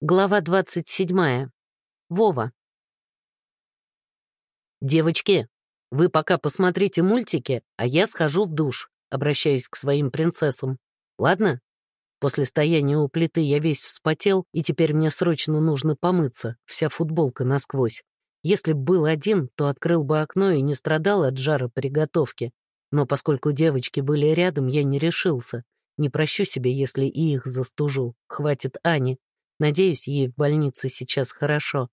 Глава 27. Вова. «Девочки, вы пока посмотрите мультики, а я схожу в душ», обращаюсь к своим принцессам. «Ладно?» После стояния у плиты я весь вспотел, и теперь мне срочно нужно помыться, вся футболка насквозь. Если б был один, то открыл бы окно и не страдал от жара приготовки. Но поскольку девочки были рядом, я не решился. Не прощу себе, если и их застужу. Хватит Ани. Надеюсь, ей в больнице сейчас хорошо.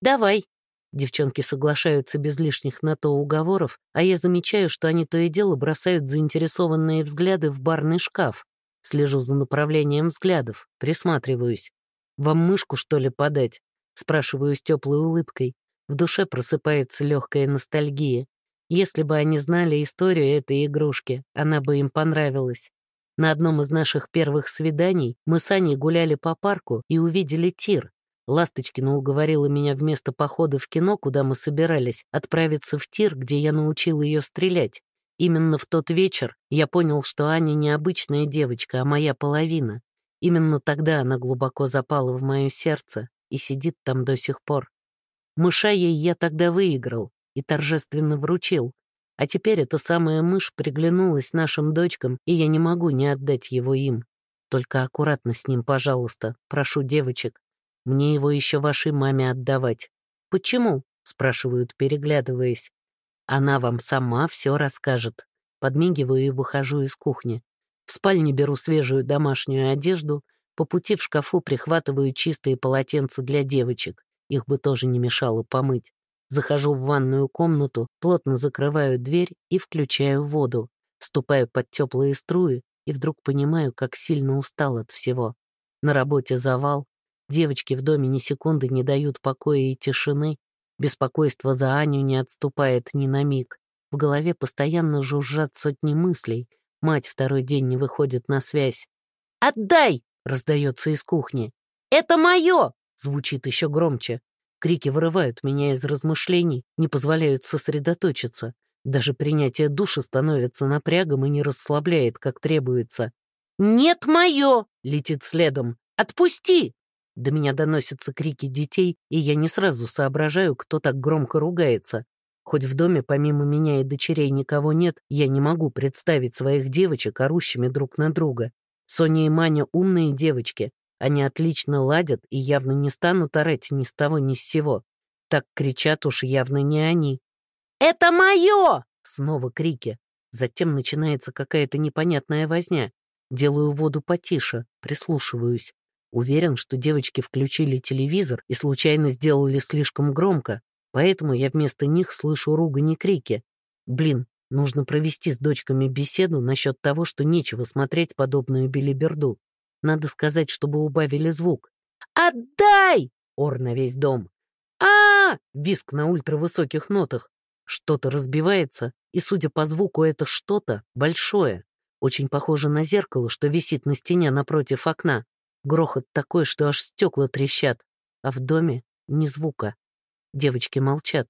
«Давай!» Девчонки соглашаются без лишних на то уговоров, а я замечаю, что они то и дело бросают заинтересованные взгляды в барный шкаф. Слежу за направлением взглядов, присматриваюсь. «Вам мышку, что ли, подать?» Спрашиваю с теплой улыбкой. В душе просыпается легкая ностальгия. Если бы они знали историю этой игрушки, она бы им понравилась. На одном из наших первых свиданий мы с Аней гуляли по парку и увидели тир. Ласточкина уговорила меня вместо похода в кино, куда мы собирались, отправиться в тир, где я научил ее стрелять. Именно в тот вечер я понял, что Аня не обычная девочка, а моя половина. Именно тогда она глубоко запала в мое сердце и сидит там до сих пор. Мыша ей я тогда выиграл и торжественно вручил, а теперь эта самая мышь приглянулась нашим дочкам, и я не могу не отдать его им. Только аккуратно с ним, пожалуйста, прошу девочек. Мне его еще вашей маме отдавать. Почему? спрашивают, переглядываясь. Она вам сама все расскажет. Подмигиваю и выхожу из кухни. В спальне беру свежую домашнюю одежду, по пути в шкафу прихватываю чистые полотенца для девочек. Их бы тоже не мешало помыть. Захожу в ванную комнату, плотно закрываю дверь и включаю воду. Ступаю под теплые струи и вдруг понимаю, как сильно устал от всего. На работе завал, девочки в доме ни секунды не дают покоя и тишины, беспокойство за Аню не отступает ни на миг. В голове постоянно жужжат сотни мыслей, мать второй день не выходит на связь. «Отдай!» — раздается из кухни. «Это мое!» — звучит еще громче. Крики вырывают меня из размышлений, не позволяют сосредоточиться. Даже принятие душа становится напрягом и не расслабляет, как требуется. «Нет, мое!» — летит следом. «Отпусти!» До меня доносятся крики детей, и я не сразу соображаю, кто так громко ругается. Хоть в доме помимо меня и дочерей никого нет, я не могу представить своих девочек орущими друг на друга. Соня и Маня умные девочки, они отлично ладят и явно не станут орать ни с того ни с сего. Так кричат уж явно не они. «Это мое!» — снова крики. Затем начинается какая-то непонятная возня. Делаю воду потише, прислушиваюсь. Уверен, что девочки включили телевизор и случайно сделали слишком громко, поэтому я вместо них слышу ругань и крики. Блин, нужно провести с дочками беседу насчет того, что нечего смотреть подобную билиберду. Надо сказать, чтобы убавили звук. «Отдай!» — ор на весь дом. а, Виск на ультравысоких нотах. Что-то разбивается, и, судя по звуку, это что-то большое. Очень похоже на зеркало, что висит на стене напротив окна. Грохот такой, что аж стекла трещат. А в доме ни звука. Девочки молчат.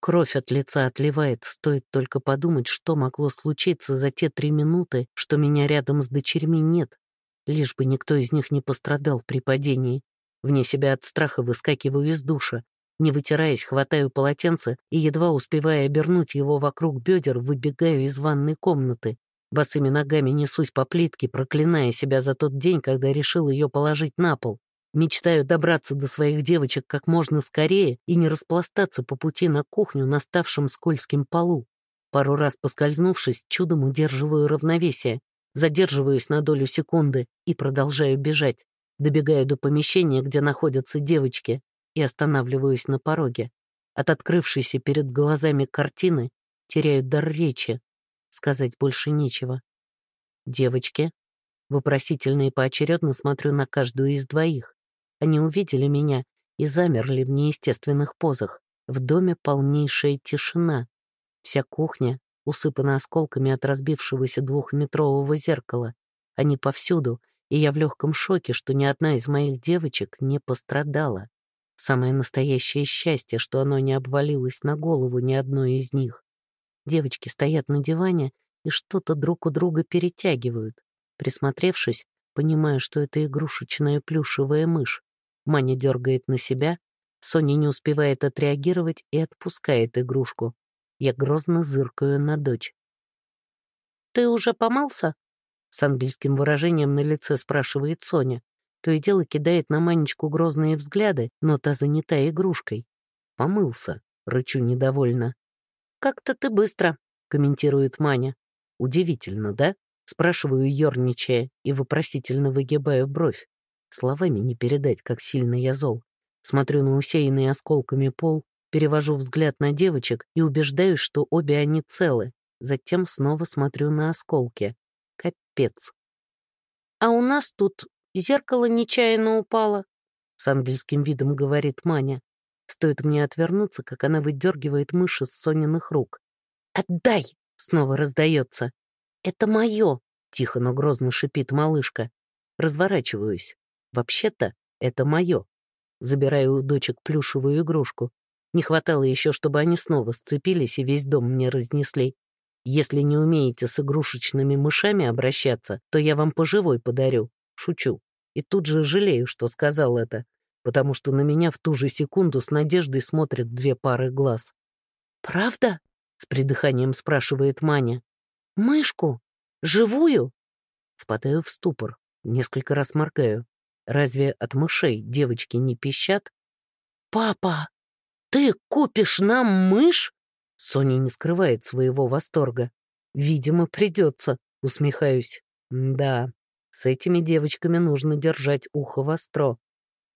Кровь от лица отливает, стоит только подумать, что могло случиться за те три минуты, что меня рядом с дочерьми нет. Лишь бы никто из них не пострадал при падении. Вне себя от страха выскакиваю из душа. Не вытираясь, хватаю полотенце и, едва успевая обернуть его вокруг бедер, выбегаю из ванной комнаты. Босыми ногами несусь по плитке, проклиная себя за тот день, когда решил ее положить на пол. Мечтаю добраться до своих девочек как можно скорее и не распластаться по пути на кухню на ставшем скользким полу. Пару раз поскользнувшись, чудом удерживаю равновесие. Задерживаюсь на долю секунды и продолжаю бежать. Добегаю до помещения, где находятся девочки, и останавливаюсь на пороге. От открывшейся перед глазами картины теряю дар речи. Сказать больше нечего. Девочки. Вопросительно и поочередно смотрю на каждую из двоих. Они увидели меня и замерли в неестественных позах. В доме полнейшая тишина. Вся кухня усыпана осколками от разбившегося двухметрового зеркала. Они повсюду, и я в легком шоке, что ни одна из моих девочек не пострадала. Самое настоящее счастье, что оно не обвалилось на голову ни одной из них. Девочки стоят на диване и что-то друг у друга перетягивают. Присмотревшись, понимаю, что это игрушечная плюшевая мышь. Маня дергает на себя, Соня не успевает отреагировать и отпускает игрушку. Я грозно зыркаю на дочь. «Ты уже помался?» С английским выражением на лице спрашивает Соня. То и дело кидает на Манечку грозные взгляды, но та занята игрушкой. «Помылся», — рычу недовольно. «Как-то ты быстро», — комментирует Маня. «Удивительно, да?» — спрашиваю, ерничая, и вопросительно выгибаю бровь. Словами не передать, как сильно я зол. Смотрю на усеянный осколками пол, перевожу взгляд на девочек и убеждаюсь, что обе они целы. Затем снова смотрю на осколки. Капец. «А у нас тут зеркало нечаянно упало», — с английским видом говорит Маня. Стоит мне отвернуться, как она выдергивает мыши с Сониных рук. «Отдай!» — снова раздается. «Это мое!» — тихо, но грозно шипит малышка. Разворачиваюсь. «Вообще-то это мое!» Забираю у дочек плюшевую игрушку. Не хватало еще, чтобы они снова сцепились и весь дом мне разнесли. Если не умеете с игрушечными мышами обращаться, то я вам поживой подарю. Шучу. И тут же жалею, что сказал это, потому что на меня в ту же секунду с надеждой смотрят две пары глаз. «Правда?» — с придыханием спрашивает Маня. «Мышку? Живую?» Впадаю в ступор, несколько раз моргаю. Разве от мышей девочки не пищат? «Папа, ты купишь нам мышь?» Соня не скрывает своего восторга. «Видимо, придется», — усмехаюсь. «Да, с этими девочками нужно держать ухо востро.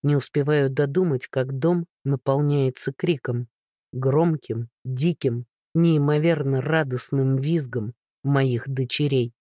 Не успеваю додумать, как дом наполняется криком. Громким, диким, неимоверно радостным визгом моих дочерей.